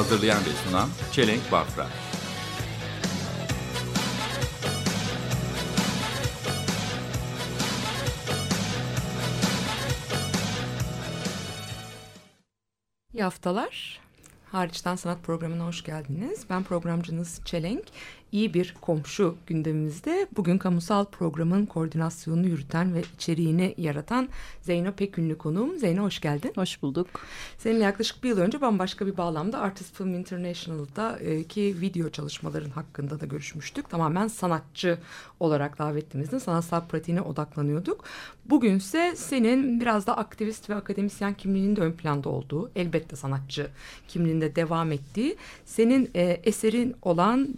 Hazırlayan ve sunan Çelenk Bafra. İyi haftalar. Hariçten Sanat programına hoş geldiniz. Ben programcınız Çelenk. İyi bir komşu gündemimizde. Bugün kamusal programın koordinasyonunu yürüten ve içeriğini yaratan Zeyno Pekünlü konuğum. Zeyno hoş geldin. Hoş bulduk. Seninle yaklaşık bir yıl önce bambaşka bir bağlamda Artist Film International'da e, ki video çalışmaların hakkında da görüşmüştük. Tamamen sanatçı olarak davetlimizin sanatsal pratiğine odaklanıyorduk. Bugünse senin biraz da aktivist ve akademisyen kimliğinin de ön planda olduğu, elbette sanatçı kimliğinde devam ettiği, senin e, eserin olan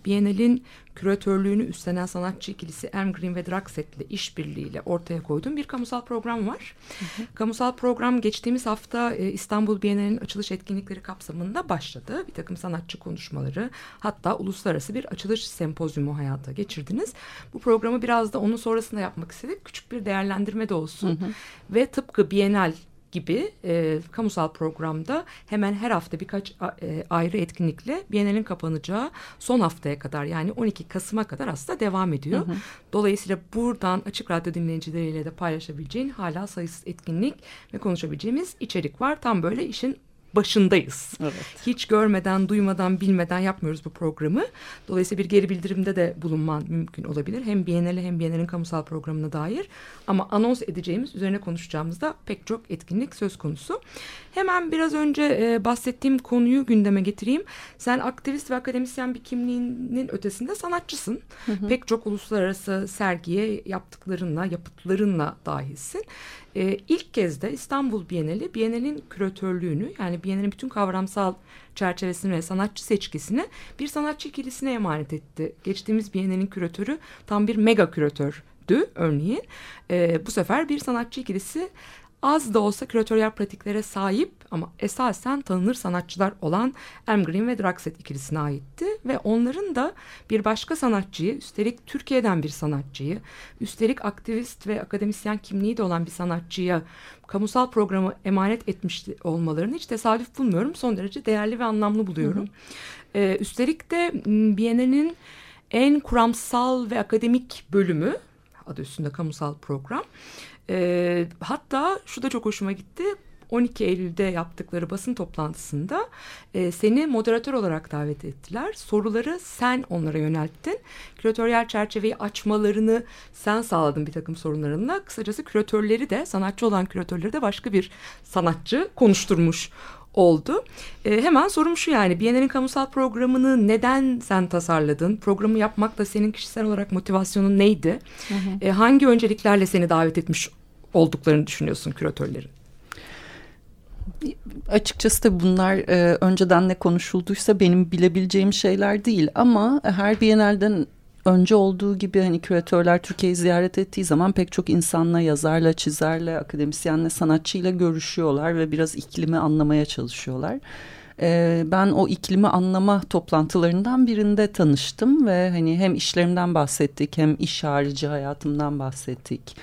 Küratörlüğünü üstlenen sanatçı ikilisi Erm Green ve Draxet ile işbirliğiyle ortaya koyduğum bir kamusal program var. Hı hı. Kamusal program geçtiğimiz hafta e, İstanbul Bienali'nin açılış etkinlikleri kapsamında başladı. Bir takım sanatçı konuşmaları hatta uluslararası bir açılış sempozyumu hayata geçirdiniz. Bu programı biraz da onun sonrasında yapmak istedik. Küçük bir değerlendirme de olsun. Hı hı. Ve tıpkı Bienal gibi e, kamusal programda hemen her hafta birkaç e, ayrı etkinlikle Biennial'in kapanacağı son haftaya kadar yani 12 Kasım'a kadar aslında devam ediyor. Hı hı. Dolayısıyla buradan Açık Radyo dinleyicileriyle de paylaşabileceğin hala sayısız etkinlik ve konuşabileceğimiz içerik var. Tam böyle işin başındayız. Evet. Hiç görmeden, duymadan, bilmeden yapmıyoruz bu programı. Dolayısıyla bir geri bildirimde de bulunman mümkün olabilir. Hem Biennale hem Biennale'in kamusal programına dair. Ama anons edeceğimiz, üzerine konuşacağımızda pek çok etkinlik söz konusu. Hemen biraz önce e, bahsettiğim konuyu gündeme getireyim. Sen aktivist ve akademisyen bir kimliğinin ötesinde sanatçısın. Hı hı. Pek çok uluslararası sergiye yaptıklarınla, yapıtlarınla dahilsin. E, ilk kez de İstanbul Bienali, Bienal'in küratörlüğünü yani Bienal'in bütün kavramsal çerçevesini ve sanatçı seçkisini bir sanatçı ikilisine emanet etti. Geçtiğimiz Bienal'in küratörü tam bir mega küratördü örneğin. E, bu sefer bir sanatçı ikilisi az da olsa küratöryel pratiklere sahip ama esasen tanınır sanatçılar olan Em Green ve Draxet ikilisine aitti ve onların da bir başka sanatçıyı üstelik Türkiye'den bir sanatçıyı üstelik aktivist ve akademisyen kimliği de olan bir sanatçıya kamusal programı emanet etmiş olmalarını hiç tesadüf bulmuyorum. Son derece değerli ve anlamlı buluyorum. Hı hı. Ee, üstelik de Biennale'nin en kuramsal ve akademik bölümü adı üstünde kamusal program e, hatta şu da çok hoşuma gitti. 12 Eylül'de yaptıkları basın toplantısında e, seni moderatör olarak davet ettiler. Soruları sen onlara yönelttin. Küratöryel çerçeveyi açmalarını sen sağladın bir takım sorunlarınla. Kısacası küratörleri de sanatçı olan küratörleri de başka bir sanatçı konuşturmuş oldu. E, hemen sorum şu yani Biennale'in kamusal programını neden sen tasarladın? Programı yapmakla senin kişisel olarak motivasyonun neydi? Hı hı. E, hangi önceliklerle seni davet etmiş olduklarını düşünüyorsun küratörlerin? Açıkçası da bunlar e, önceden ne konuşulduysa benim bilebileceğim şeyler değil ama her Biennale'den önce olduğu gibi hani küratörler Türkiye'yi ziyaret ettiği zaman pek çok insanla, yazarla, çizerle, akademisyenle, sanatçıyla görüşüyorlar ve biraz iklimi anlamaya çalışıyorlar. Ee, ben o iklimi anlama toplantılarından birinde tanıştım ve hani hem işlerimden bahsettik hem iş harici hayatımdan bahsettik.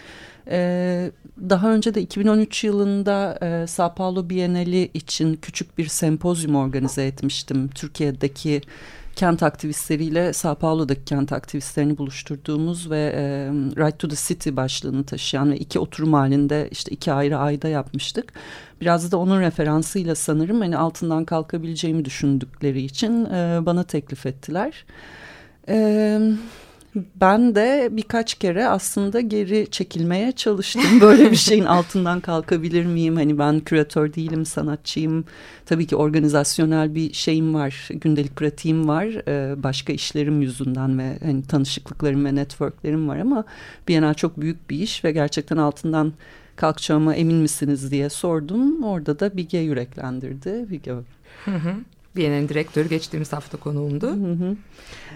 Ee, daha önce de 2013 yılında e, Sao Paulo Bienali için küçük bir sempozyum organize etmiştim. Türkiye'deki kent aktivistleriyle Sao Paulo'daki kent aktivistlerini buluşturduğumuz ve e, Right to the City başlığını taşıyan ve iki oturum halinde işte iki ayrı ayda yapmıştık. Biraz da onun referansıyla sanırım hani altından kalkabileceğimi düşündükleri için e, bana teklif ettiler. Evet. Ben de birkaç kere aslında geri çekilmeye çalıştım. Böyle bir şeyin altından kalkabilir miyim? Hani ben küratör değilim, sanatçıyım. Tabii ki organizasyonel bir şeyim var, gündelik pratiğim var. Ee, başka işlerim yüzünden ve hani tanışıklıklarım ve networklerim var ama Bienal çok büyük bir iş ve gerçekten altından kalkacağıma emin misiniz diye sordum. Orada da Bige yüreklendirdi. Bige. Hı hı. Biennial'in direktörü geçtiğimiz hafta konuğumdu.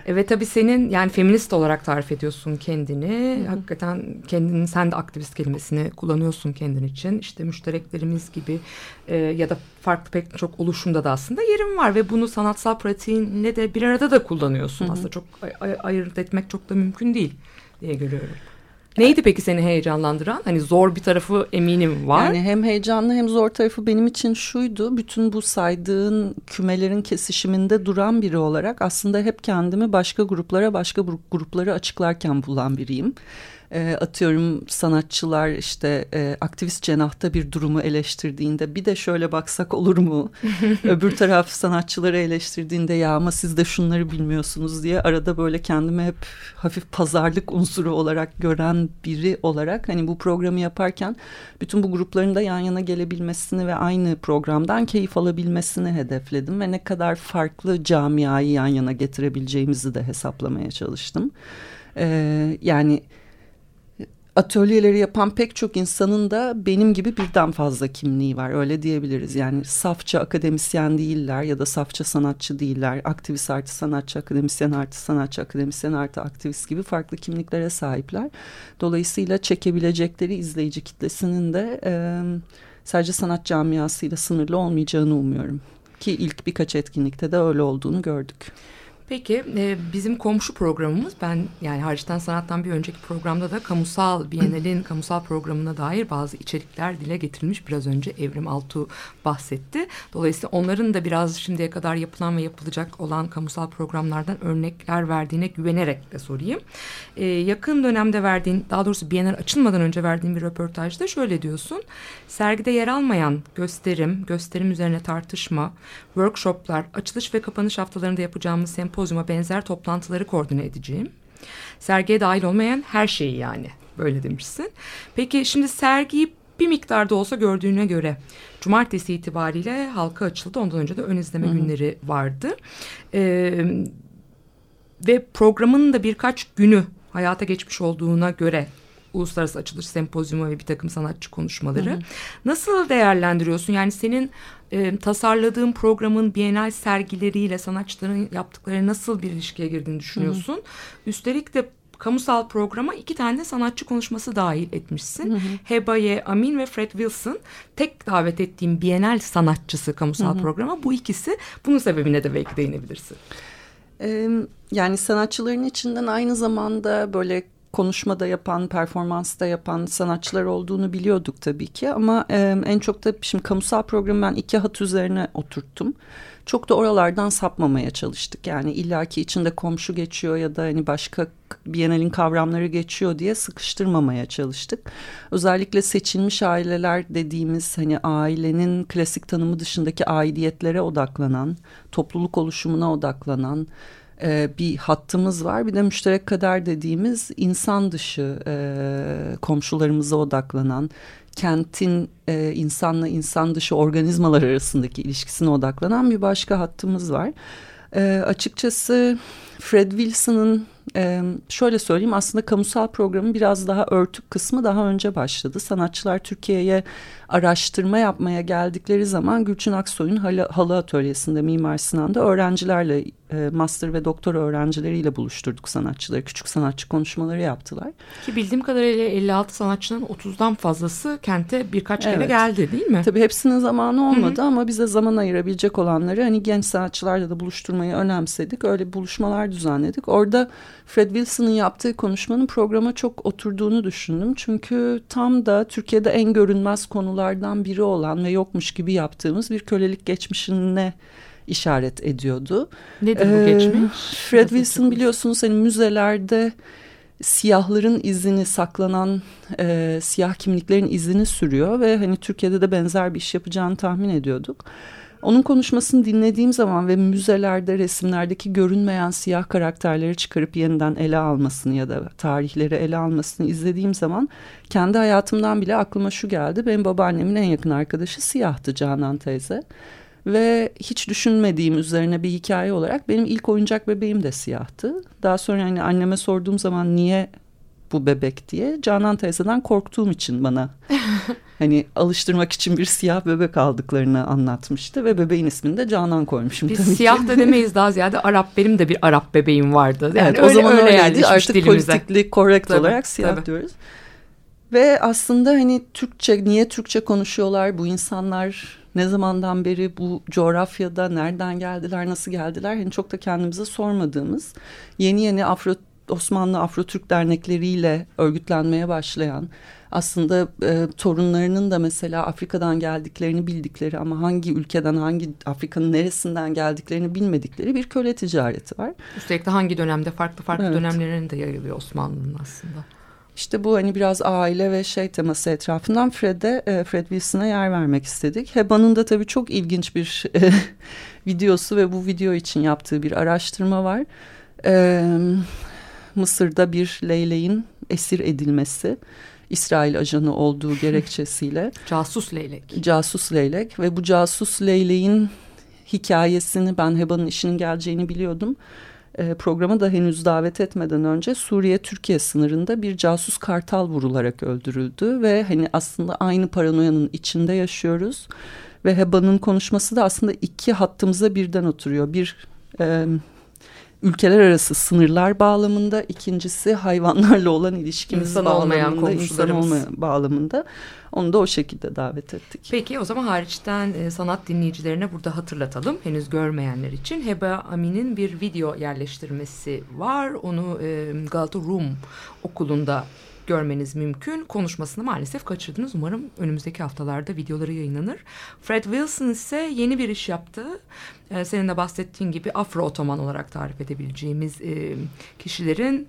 E, ve tabii senin yani feminist olarak tarif ediyorsun kendini. Hakikaten kendinin sen de aktivist kelimesini kullanıyorsun kendin için. İşte müştereklerimiz gibi e, ya da farklı pek çok oluşumda da aslında yerim var ve bunu sanatsal pratiğinle de bir arada da kullanıyorsun. Aslında çok ay- ay- ayırt etmek çok da mümkün değil diye görüyorum. Neydi peki seni heyecanlandıran? Hani zor bir tarafı eminim var. Yani hem heyecanlı hem zor tarafı benim için şuydu. Bütün bu saydığın kümelerin kesişiminde duran biri olarak aslında hep kendimi başka gruplara, başka gru- grupları açıklarken bulan biriyim. E, atıyorum sanatçılar işte e, aktivist cenahta bir durumu eleştirdiğinde bir de şöyle baksak olur mu? Öbür taraf sanatçıları eleştirdiğinde ya ama siz de şunları bilmiyorsunuz diye arada böyle kendimi hep hafif pazarlık unsuru olarak gören biri olarak hani bu programı yaparken bütün bu grupların da yan yana gelebilmesini ve aynı programdan keyif alabilmesini hedefledim ve ne kadar farklı camiayı yan yana getirebileceğimizi de hesaplamaya çalıştım. Ee, yani atölyeleri yapan pek çok insanın da benim gibi birden fazla kimliği var öyle diyebiliriz. Yani safça akademisyen değiller ya da safça sanatçı değiller. Aktivist artı sanatçı, akademisyen artı sanatçı, akademisyen artı aktivist gibi farklı kimliklere sahipler. Dolayısıyla çekebilecekleri izleyici kitlesinin de e, sadece sanat camiasıyla sınırlı olmayacağını umuyorum. Ki ilk birkaç etkinlikte de öyle olduğunu gördük. Peki e, bizim komşu programımız ben yani hariçten sanattan bir önceki programda da kamusal Biennial'in kamusal programına dair bazı içerikler dile getirilmiş. Biraz önce Evrim Altuğ bahsetti. Dolayısıyla onların da biraz şimdiye kadar yapılan ve yapılacak olan kamusal programlardan örnekler verdiğine güvenerek de sorayım. E, yakın dönemde verdiğin daha doğrusu Biennial açılmadan önce verdiğin bir röportajda şöyle diyorsun. Sergide yer almayan gösterim, gösterim üzerine tartışma, workshoplar, açılış ve kapanış haftalarında yapacağımız sempozyuma benzer toplantıları koordine edeceğim. Sergiye dahil olmayan her şeyi yani böyle demişsin. Peki şimdi sergiyi bir miktarda olsa gördüğüne göre cumartesi itibariyle halka açıldı. Ondan önce de ön izleme günleri vardı. Ee, ve programın da birkaç günü hayata geçmiş olduğuna göre uluslararası açılış sempozyumu ve bir takım sanatçı konuşmaları. Nasıl değerlendiriyorsun? Yani senin e, tasarladığın programın Bienal sergileriyle sanatçıların yaptıkları nasıl bir ilişkiye girdiğini düşünüyorsun? Üstelik de kamusal programa iki tane de sanatçı konuşması dahil etmişsin. Hebaye Amin ve Fred Wilson tek davet ettiğim Bienal sanatçısı kamusal programa. Bu ikisi bunun sebebine de belki değinebilirsin. Ee, yani sanatçıların içinden aynı zamanda böyle konuşmada yapan, performansta yapan sanatçılar olduğunu biliyorduk tabii ki. Ama e, en çok da şimdi kamusal programı ben iki hat üzerine oturttum. Çok da oralardan sapmamaya çalıştık. Yani illaki içinde komşu geçiyor ya da hani başka Biennial'in kavramları geçiyor diye sıkıştırmamaya çalıştık. Özellikle seçilmiş aileler dediğimiz hani ailenin klasik tanımı dışındaki aidiyetlere odaklanan, topluluk oluşumuna odaklanan, e, bir hattımız var. Bir de müşterek kader dediğimiz insan dışı e, komşularımıza odaklanan, kentin e, insanla insan dışı organizmalar arasındaki ilişkisine odaklanan bir başka hattımız var. Açıkçası Fred Wilson'ın e, şöyle söyleyeyim aslında kamusal programın biraz daha örtük kısmı daha önce başladı. Sanatçılar Türkiye'ye araştırma yapmaya geldikleri zaman Gülçin Aksoy'un halı, halı atölyesinde Mimar Sinan'da öğrencilerle e, master ve doktor öğrencileriyle buluşturduk sanatçıları. Küçük sanatçı konuşmaları yaptılar. Ki bildiğim kadarıyla 56 sanatçının 30'dan fazlası kente birkaç kere Evet. geldi değil mi? Tabii hepsinin zamanı olmadı ama bize zaman ayırabilecek olanları hani genç sanatçılarla da buluşturmayı önemsedik. Öyle buluşmalar düzenledik. Orada Fred Wilson'ın yaptığı konuşmanın programa çok oturduğunu düşündüm. Çünkü tam da Türkiye'de en görünmez konulardan biri olan ve yokmuş gibi yaptığımız bir kölelik geçmişine işaret ediyordu. Nedir bu Ee, geçmiş? Fred Wilson biliyorsunuz hani müzelerde siyahların izini saklanan e, siyah kimliklerin izini sürüyor ve hani Türkiye'de de benzer bir iş yapacağını tahmin ediyorduk. Onun konuşmasını dinlediğim zaman ve müzelerde resimlerdeki görünmeyen siyah karakterleri çıkarıp yeniden ele almasını ya da tarihleri ele almasını izlediğim zaman kendi hayatımdan bile aklıma şu geldi. Benim babaannemin en yakın arkadaşı siyahtı Canan teyze. Ve hiç düşünmediğim üzerine bir hikaye olarak benim ilk oyuncak bebeğim de siyahtı. Daha sonra hani anneme sorduğum zaman niye bu bebek diye. Canan teyzeden korktuğum için bana hani alıştırmak için bir siyah bebek aldıklarını anlatmıştı ve bebeğin ismini de Canan koymuşum Biz tabii ki. siyah da demeyiz daha ziyade Arap benim de bir Arap bebeğim vardı. Yani evet, öyle, o zaman öyle öyleydi. Artık dilimize. politikli correct Tabii, olarak siyah tabii. diyoruz. Ve aslında hani Türkçe, niye Türkçe konuşuyorlar bu insanlar ne zamandan beri bu coğrafyada nereden geldiler, nasıl geldiler? Hani çok da kendimize sormadığımız yeni yeni Afro Osmanlı Afro Türk dernekleriyle örgütlenmeye başlayan aslında e, torunlarının da mesela Afrika'dan geldiklerini bildikleri ama hangi ülkeden hangi Afrika'nın neresinden geldiklerini bilmedikleri bir köle ticareti var. Üstelik de hangi dönemde farklı farklı Evet. dönemlerine de yayılıyor Osmanlı'nın aslında. İşte bu hani biraz aile ve şey teması etrafından Fred'e, e, Fred Wilson'a yer vermek istedik. Heba'nın da tabii çok ilginç bir videosu ve bu video için yaptığı bir araştırma var. E, Mısır'da bir leyleğin esir edilmesi, İsrail ajanı olduğu gerekçesiyle Casus leylek. casus leylek ve bu casus leyleğin hikayesini ben Heba'nın işinin geleceğini biliyordum. E, programa da henüz davet etmeden önce Suriye-Türkiye sınırında bir casus kartal vurularak öldürüldü ve hani aslında aynı paranoyanın içinde yaşıyoruz ve Heba'nın konuşması da aslında iki hattımıza birden oturuyor. Bir e, ülkeler arası sınırlar bağlamında, ikincisi hayvanlarla olan ilişkimiz İnsan olmayan bağlamında, insan komşularımız. olmayan bağlamında. Onu da o şekilde davet ettik. Peki o zaman hariçten e, sanat dinleyicilerine burada hatırlatalım. Henüz görmeyenler için Heba Amin'in bir video yerleştirmesi var. Onu e, Galata Rum okulunda görmeniz mümkün. Konuşmasını maalesef kaçırdınız. Umarım önümüzdeki haftalarda videoları yayınlanır. Fred Wilson ise yeni bir iş yaptı. E, senin de bahsettiğin gibi Afro Otoman olarak tarif edebileceğimiz e, kişilerin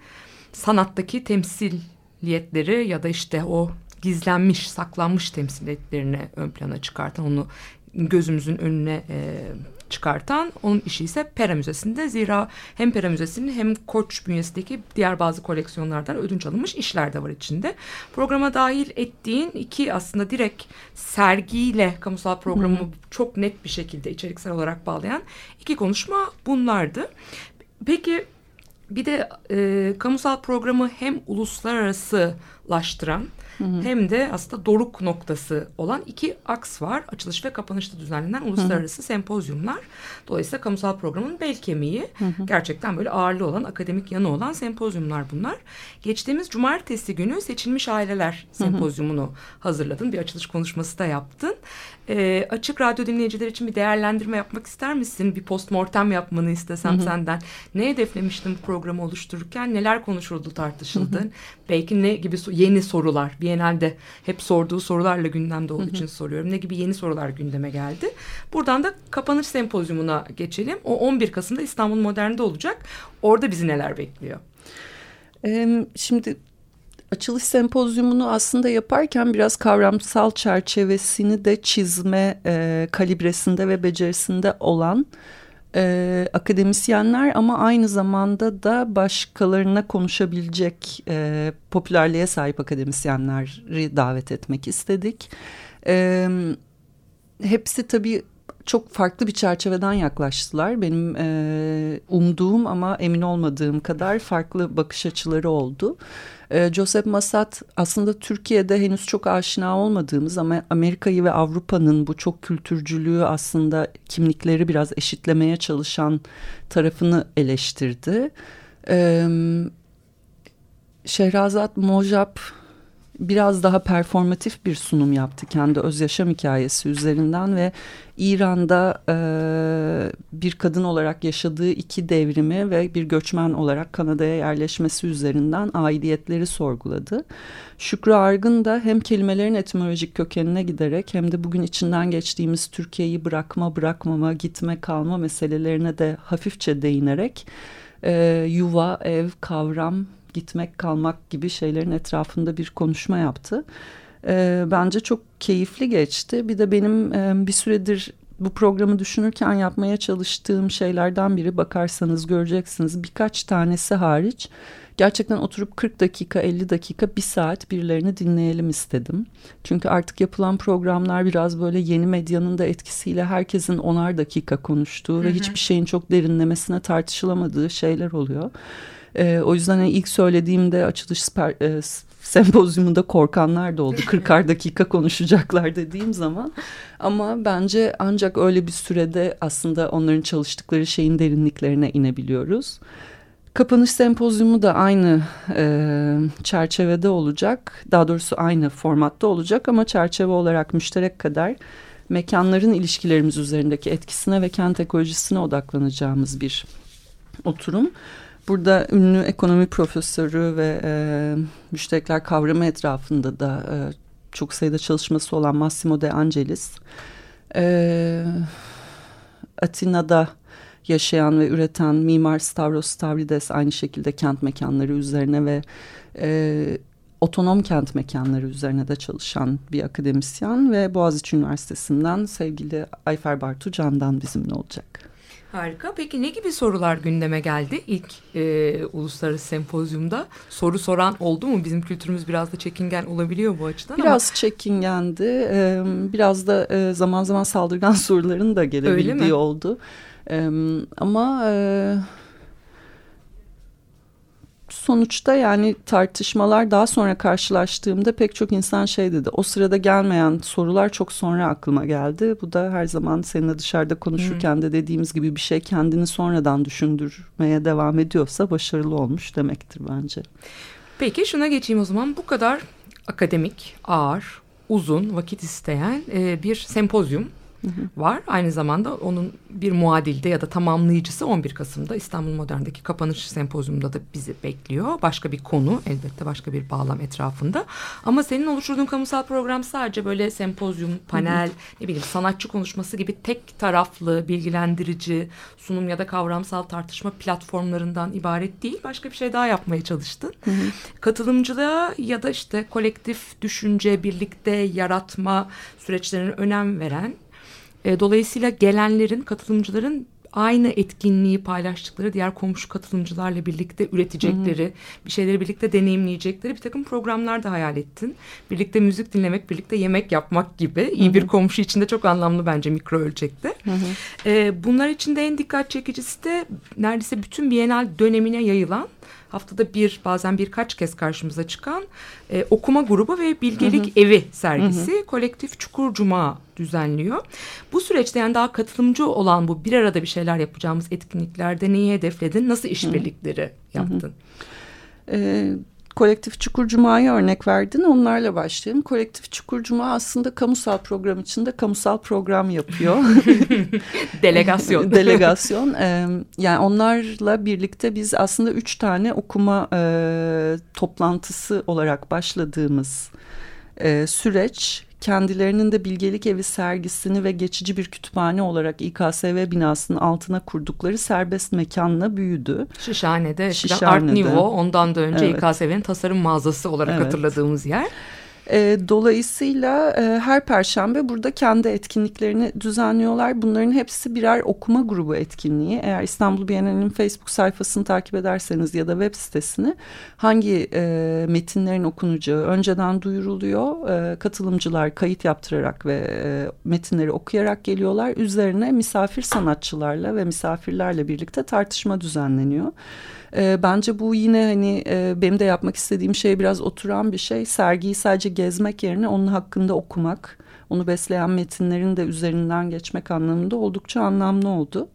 sanattaki temsiliyetleri ya da işte o gizlenmiş, saklanmış temsiliyetlerini ön plana çıkartan, onu gözümüzün önüne e, çıkartan onun işi ise Pera Müzesi'nde. Zira hem Pera Müzesi'nin hem Koç bünyesindeki diğer bazı koleksiyonlardan ödünç alınmış işler de var içinde. Programa dahil ettiğin iki aslında direkt sergiyle kamusal programı çok net bir şekilde içeriksel olarak bağlayan iki konuşma bunlardı. Peki bir de e, kamusal programı hem uluslararasılaştıran hem de aslında doruk noktası olan iki aks var. Açılış ve kapanışta düzenlenen uluslararası sempozyumlar. Dolayısıyla kamusal programın bel kemiği gerçekten böyle ağırlığı olan akademik yanı olan sempozyumlar bunlar. Geçtiğimiz cumartesi günü seçilmiş aileler sempozyumunu hazırladın. Bir açılış konuşması da yaptın. E, açık radyo dinleyiciler için bir değerlendirme yapmak ister misin? Bir postmortem yapmanı istesem senden. Ne hedeflemiştin bu programı oluştururken? Neler konuşuldu, tartışıldı? Belki ne gibi so- yeni sorular? Bienalde hep sorduğu sorularla gündemde olduğu için soruyorum. Ne gibi yeni sorular gündeme geldi? Buradan da kapanış sempozyumuna geçelim. O 11 Kasım'da İstanbul Modern'de olacak. Orada bizi neler bekliyor? Şimdi açılış sempozyumunu aslında yaparken biraz kavramsal çerçevesini de çizme e, kalibresinde ve becerisinde olan e, akademisyenler ama aynı zamanda da başkalarına konuşabilecek e, popülerliğe sahip akademisyenleri davet etmek istedik. E, hepsi tabii çok farklı bir çerçeveden yaklaştılar. Benim e, umduğum ama emin olmadığım kadar farklı bakış açıları oldu. E, Joseph Massat aslında Türkiye'de henüz çok aşina olmadığımız ama Amerika'yı ve Avrupa'nın bu çok kültürcülüğü aslında kimlikleri biraz eşitlemeye çalışan tarafını eleştirdi. E, Şehrazat Mojap biraz daha performatif bir sunum yaptı kendi öz yaşam hikayesi üzerinden ve İran'da e, bir kadın olarak yaşadığı iki devrimi ve bir göçmen olarak Kanada'ya yerleşmesi üzerinden aidiyetleri sorguladı. Şükrü Argın da hem kelimelerin etimolojik kökenine giderek hem de bugün içinden geçtiğimiz Türkiye'yi bırakma, bırakmama, gitme, kalma meselelerine de hafifçe değinerek e, yuva, ev, kavram, gitmek kalmak gibi şeylerin etrafında bir konuşma yaptı. E, bence çok keyifli geçti. Bir de benim e, bir süredir bu programı düşünürken yapmaya çalıştığım şeylerden biri bakarsanız göreceksiniz birkaç tanesi hariç gerçekten oturup 40 dakika 50 dakika bir saat birilerini dinleyelim istedim. Çünkü artık yapılan programlar biraz böyle yeni medyanın da etkisiyle herkesin onar dakika konuştuğu ve hiçbir şeyin çok derinlemesine tartışılamadığı şeyler oluyor. E, o yüzden hani ilk söylediğimde açılış sper, e, sempozyumunda korkanlar da oldu. 40'ar dakika konuşacaklar dediğim zaman. Ama bence ancak öyle bir sürede aslında onların çalıştıkları şeyin derinliklerine inebiliyoruz. Kapanış sempozyumu da aynı e, çerçevede olacak. Daha doğrusu aynı formatta olacak ama çerçeve olarak müşterek kadar mekanların ilişkilerimiz üzerindeki etkisine ve kent ekolojisine odaklanacağımız bir oturum. Burada ünlü ekonomi profesörü ve e, müşterekler kavramı etrafında da e, çok sayıda çalışması olan Massimo De Angelis, e, Atina'da yaşayan ve üreten mimar Stavros Stavrides aynı şekilde kent mekanları üzerine ve e, otonom kent mekanları üzerine de çalışan bir akademisyen ve Boğaziçi Üniversitesi'nden sevgili Ayfer Bartu Can'dan bizimle olacak. Harika. Peki ne gibi sorular gündeme geldi ilk e, uluslararası sempozyumda? Soru soran oldu mu? Bizim kültürümüz biraz da çekingen olabiliyor bu açıdan Biraz ama... çekingendi. E, biraz da e, zaman zaman saldırgan soruların da gelebildiği oldu. E, ama... E, sonuçta yani tartışmalar daha sonra karşılaştığımda pek çok insan şey dedi. O sırada gelmeyen sorular çok sonra aklıma geldi. Bu da her zaman seninle dışarıda konuşurken de dediğimiz gibi bir şey kendini sonradan düşündürmeye devam ediyorsa başarılı olmuş demektir bence. Peki şuna geçeyim o zaman. Bu kadar akademik, ağır, uzun, vakit isteyen e, bir sempozyum var. Aynı zamanda onun bir muadilde ya da tamamlayıcısı 11 Kasım'da İstanbul Modern'deki kapanış sempozyumunda da bizi bekliyor. Başka bir konu elbette başka bir bağlam etrafında. Ama senin oluşturduğun kamusal program sadece böyle sempozyum, panel, ne bileyim sanatçı konuşması gibi tek taraflı, bilgilendirici, sunum ya da kavramsal tartışma platformlarından ibaret değil. Başka bir şey daha yapmaya çalıştın. Katılımcılığa ya da işte kolektif düşünce, birlikte yaratma süreçlerine önem veren e, dolayısıyla gelenlerin, katılımcıların aynı etkinliği paylaştıkları diğer komşu katılımcılarla birlikte üretecekleri, hı hı. bir şeyleri birlikte deneyimleyecekleri bir takım programlar da hayal ettin. Birlikte müzik dinlemek, birlikte yemek yapmak gibi iyi hı hı. bir komşu içinde çok anlamlı bence mikro ölçekte. Hı hı. E, bunlar içinde en dikkat çekicisi de neredeyse bütün Bienal dönemine yayılan haftada bir bazen birkaç kez karşımıza çıkan e, okuma grubu ve bilgelik hı hı. evi sergisi hı hı. kolektif Çukur Cuma düzenliyor. Bu süreçte yani daha katılımcı olan bu bir arada bir şeyler yapacağımız etkinliklerde neyi hedefledin? Nasıl işbirlikleri yaptın? Hı hı. Ee, Kolektif Çukur Cuma'ya örnek verdin. Onlarla başlayalım. Kolektif Çukur Cuma aslında kamusal program içinde kamusal program yapıyor. Delegasyon. Delegasyon. Ee, yani onlarla birlikte biz aslında üç tane okuma e, toplantısı olarak başladığımız e, süreç kendilerinin de bilgelik evi sergisini ve geçici bir kütüphane olarak İKSV binasının altına kurdukları serbest mekanla büyüdü. Şişhane'de, Şişhane'de. Art Nouveau ondan da önce evet. İKSV'nin tasarım mağazası olarak evet. hatırladığımız yer. E, dolayısıyla e, her perşembe burada kendi etkinliklerini düzenliyorlar. Bunların hepsi birer okuma grubu etkinliği. Eğer İstanbul Bienali'nin Facebook sayfasını takip ederseniz ya da web sitesini hangi e, metinlerin okunacağı önceden duyuruluyor. E, katılımcılar kayıt yaptırarak ve e, metinleri okuyarak geliyorlar. Üzerine misafir sanatçılarla ve misafirlerle birlikte tartışma düzenleniyor. E, bence bu yine hani e, benim de yapmak istediğim şey biraz oturan bir şey. Sergiyi sadece gezmek yerine onun hakkında okumak, onu besleyen metinlerin de üzerinden geçmek anlamında oldukça anlamlı oldu.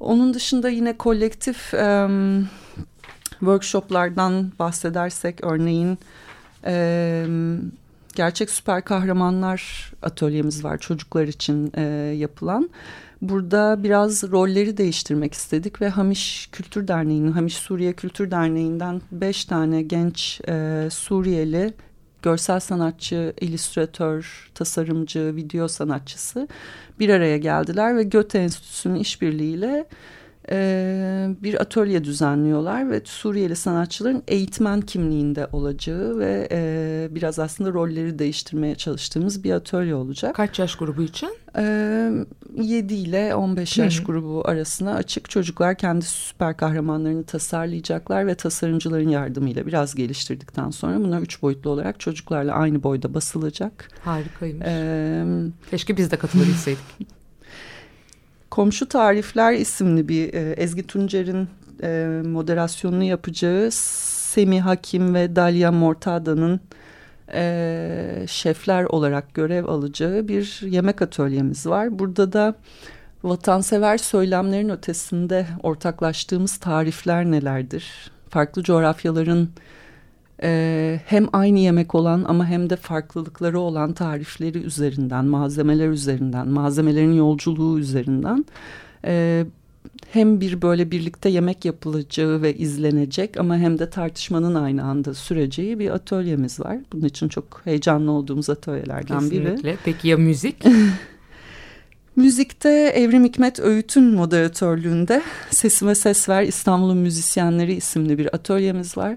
Onun dışında yine kolektif e, workshoplardan bahsedersek örneğin e, gerçek süper kahramanlar atölyemiz var çocuklar için e, yapılan. Burada biraz rolleri değiştirmek istedik ve Hamiş Kültür Derneği'nin, Hamiş Suriye Kültür Derneği'nden beş tane genç e, Suriyeli görsel sanatçı, illüstratör, tasarımcı, video sanatçısı bir araya geldiler ve Göte Enstitüsü'nün işbirliğiyle e, bir atölye düzenliyorlar ve Suriyeli sanatçıların eğitmen kimliğinde olacağı ve e, biraz aslında rolleri değiştirmeye çalıştığımız bir atölye olacak. Kaç yaş grubu için? E, 7 ile 15 yaş Hı -hı. grubu arasına açık çocuklar kendi süper kahramanlarını tasarlayacaklar ve tasarımcıların yardımıyla biraz geliştirdikten sonra bunlar üç boyutlu olarak çocuklarla aynı boyda basılacak. Harikaymış. Ee, Keşke biz de katılabilseydik. Komşu Tarifler isimli bir e, Ezgi Tuncer'in e, moderasyonunu yapacağı Semih Hakim ve Dalia Mortada'nın e, şefler olarak görev alacağı bir yemek atölyemiz var. Burada da vatansever söylemlerin ötesinde ortaklaştığımız tarifler nelerdir? Farklı coğrafyaların e, hem aynı yemek olan ama hem de farklılıkları olan tarifleri üzerinden, malzemeler üzerinden, malzemelerin yolculuğu üzerinden e, hem bir böyle birlikte yemek yapılacağı ve izlenecek ama hem de tartışmanın aynı anda süreceği bir atölyemiz var. Bunun için çok heyecanlı olduğumuz atölyelerden Kesinlikle. biri. Peki ya müzik? Müzikte Evrim Hikmet Öğüt'ün moderatörlüğünde Sesime Ses Ver İstanbul'un Müzisyenleri isimli bir atölyemiz var.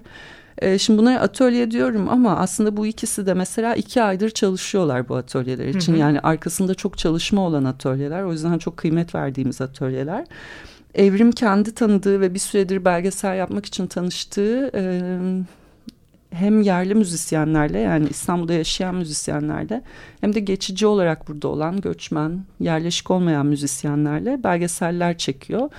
Ee, şimdi bunlara atölye diyorum ama aslında bu ikisi de mesela iki aydır çalışıyorlar bu atölyeler için. Hı hı. Yani arkasında çok çalışma olan atölyeler. O yüzden çok kıymet verdiğimiz atölyeler. Evrim kendi tanıdığı ve bir süredir belgesel yapmak için tanıştığı e, hem yerli müzisyenlerle yani İstanbul'da yaşayan müzisyenlerle hem de geçici olarak burada olan göçmen, yerleşik olmayan müzisyenlerle belgeseller çekiyor.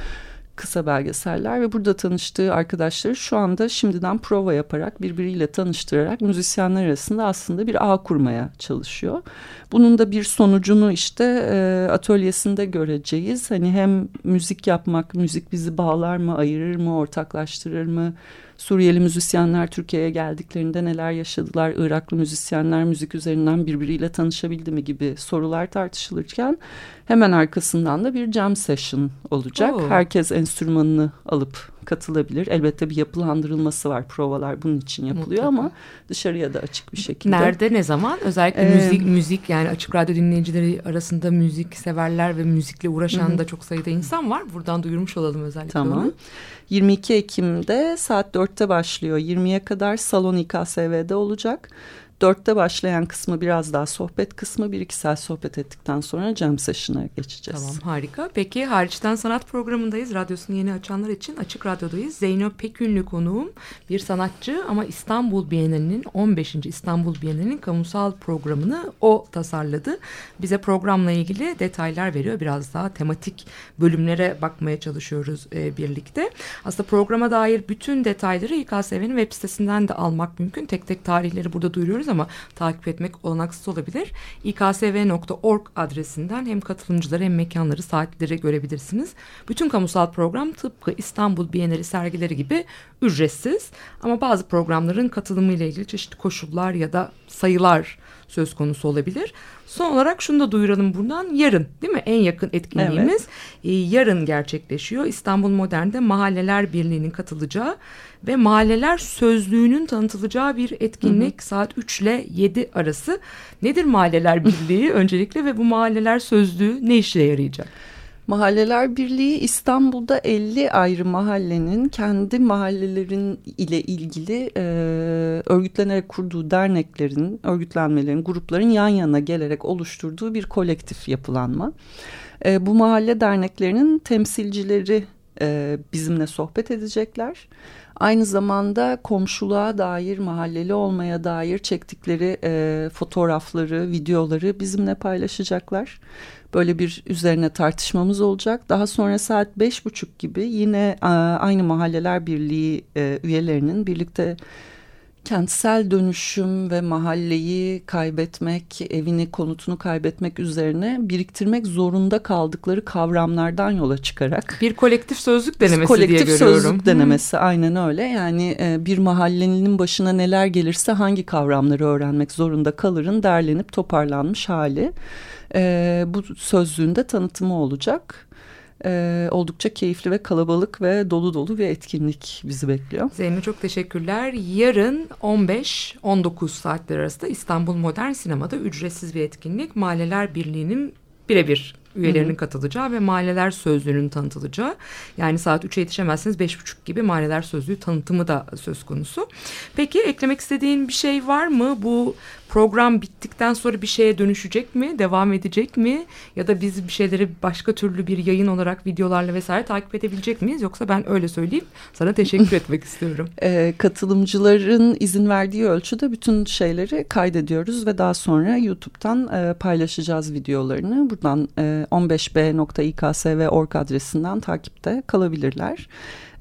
Kısa belgeseller ve burada tanıştığı arkadaşları şu anda şimdiden prova yaparak birbiriyle tanıştırarak müzisyenler arasında aslında bir ağ kurmaya çalışıyor. Bunun da bir sonucunu işte e, atölyesinde göreceğiz. Hani hem müzik yapmak, müzik bizi bağlar mı, ayırır mı, ortaklaştırır mı? Suriyeli müzisyenler Türkiye'ye geldiklerinde neler yaşadılar? Iraklı müzisyenler müzik üzerinden birbiriyle tanışabildi mi gibi sorular tartışılırken hemen arkasından da bir jam session olacak. Oo. Herkes enstrümanını alıp katılabilir. Elbette bir yapılandırılması var. Provalar bunun için yapılıyor Mutlaka. ama dışarıya da açık bir şekilde. Nerede ne zaman? Özellikle Ee, müzik müzik yani açık radyo dinleyicileri arasında müzik severler ve müzikle uğraşan da çok sayıda insan var. Buradan duyurmuş olalım özellikle Tamam. onu. 22 Ekim'de saat 4'te başlıyor. 20'ye kadar salon İKSV'de olacak. 4'te başlayan kısmı biraz daha sohbet kısmı. Bir iki saat sohbet ettikten sonra jam session'a geçeceğiz. Tamam harika. Peki hariçten sanat programındayız. Radyosunu yeni açanlar için Açık Radyo'dayız. Zeyno Pekünlü konuğum. Bir sanatçı ama İstanbul Bienalinin 15. İstanbul Bienalinin kamusal programını o tasarladı. Bize programla ilgili detaylar veriyor. Biraz daha tematik bölümlere bakmaya çalışıyoruz e, birlikte. Aslında programa dair bütün detayları İKSV'nin web sitesinden de almak mümkün. Tek tek tarihleri burada duyuruyoruz ama takip etmek olanaksız olabilir. iksv.org adresinden hem katılımcıları hem mekanları, saatleri görebilirsiniz. Bütün kamusal program tıpkı İstanbul Bienali sergileri gibi ücretsiz. Ama bazı programların katılımı ile ilgili çeşitli koşullar ya da sayılar söz konusu olabilir. Son olarak şunu da duyuralım buradan. Yarın değil mi? En yakın etkinliğimiz e, yarın gerçekleşiyor. İstanbul Modern'de Mahalleler Birliği'nin katılacağı ve Mahalleler Sözlüğü'nün tanıtılacağı bir etkinlik saat 3 ile 7 arası. Nedir Mahalleler Birliği öncelikle ve bu Mahalleler Sözlüğü ne işe yarayacak? Mahalleler Birliği İstanbul'da 50 ayrı mahallenin kendi mahallelerin ile ilgili e, örgütlenerek kurduğu derneklerin, örgütlenmelerin, grupların yan yana gelerek oluşturduğu bir kolektif yapılanma. E, bu mahalle derneklerinin temsilcileri e, bizimle sohbet edecekler. Aynı zamanda komşuluğa dair, mahalleli olmaya dair çektikleri e, fotoğrafları, videoları bizimle paylaşacaklar. Böyle bir üzerine tartışmamız olacak. Daha sonra saat beş buçuk gibi yine e, aynı Mahalleler Birliği e, üyelerinin birlikte kentsel dönüşüm ve mahalleyi kaybetmek, evini, konutunu kaybetmek üzerine biriktirmek zorunda kaldıkları kavramlardan yola çıkarak Bir kolektif sözlük denemesi kolektif diye görüyorum. sözlük denemesi aynen öyle. Yani e, bir mahallenin başına neler gelirse hangi kavramları öğrenmek zorunda kalırın derlenip toparlanmış hali. E, bu sözlüğün de tanıtımı olacak. E, oldukça keyifli ve kalabalık ve dolu dolu bir etkinlik bizi bekliyor. Zeynep çok teşekkürler. Yarın 15-19 saatler arasında İstanbul Modern Sinema'da ücretsiz bir etkinlik. Mahalleler Birliği'nin birebir üyelerinin katılacağı ve mahalleler sözlüğünün tanıtılacağı. Yani saat 3'e yetişemezsiniz 5.30 gibi mahalleler sözlüğü tanıtımı da söz konusu. Peki eklemek istediğin bir şey var mı? Bu program bittikten sonra bir şeye dönüşecek mi? Devam edecek mi? Ya da biz bir şeyleri başka türlü bir yayın olarak videolarla vesaire takip edebilecek miyiz? Yoksa ben öyle söyleyeyim. Sana teşekkür etmek istiyorum. E, katılımcıların izin verdiği ölçüde bütün şeyleri kaydediyoruz ve daha sonra YouTube'dan e, paylaşacağız videolarını. Buradan e, 15b.iksv.org adresinden takipte kalabilirler.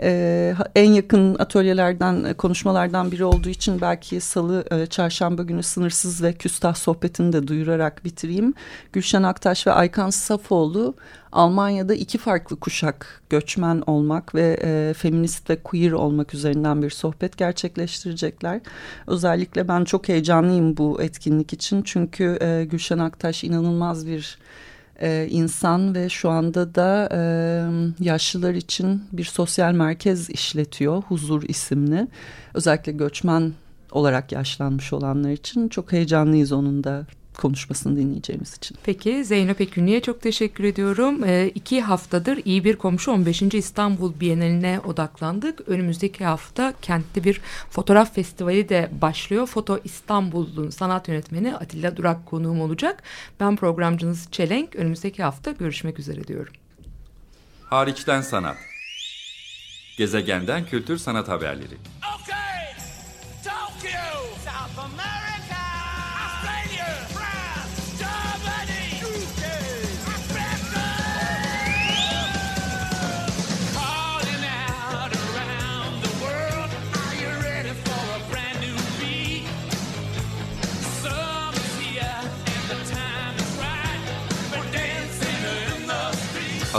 Ee, en yakın atölyelerden e, konuşmalardan biri olduğu için belki salı e, çarşamba günü sınırsız ve küstah sohbetini de duyurarak bitireyim. Gülşen Aktaş ve Aykan Safoğlu Almanya'da iki farklı kuşak göçmen olmak ve e, feminist ve queer olmak üzerinden bir sohbet gerçekleştirecekler. Özellikle ben çok heyecanlıyım bu etkinlik için çünkü e, Gülşen Aktaş inanılmaz bir e, insan ve şu anda da e, yaşlılar için bir sosyal merkez işletiyor. Huzur isimli. Özellikle göçmen olarak yaşlanmış olanlar için çok heyecanlıyız onun da konuşmasını dinleyeceğimiz için. Peki Zeynep Ekünlü'ye çok teşekkür ediyorum. E, iki haftadır iyi bir komşu 15. İstanbul Bienali'ne odaklandık. Önümüzdeki hafta kentte bir fotoğraf festivali de başlıyor. Foto İstanbul'un sanat yönetmeni Atilla Durak konuğum olacak. Ben programcınız Çelenk. Önümüzdeki hafta görüşmek üzere diyorum. Hariçten sanat. Gezegenden kültür sanat haberleri. Okay, Tokyo, South America,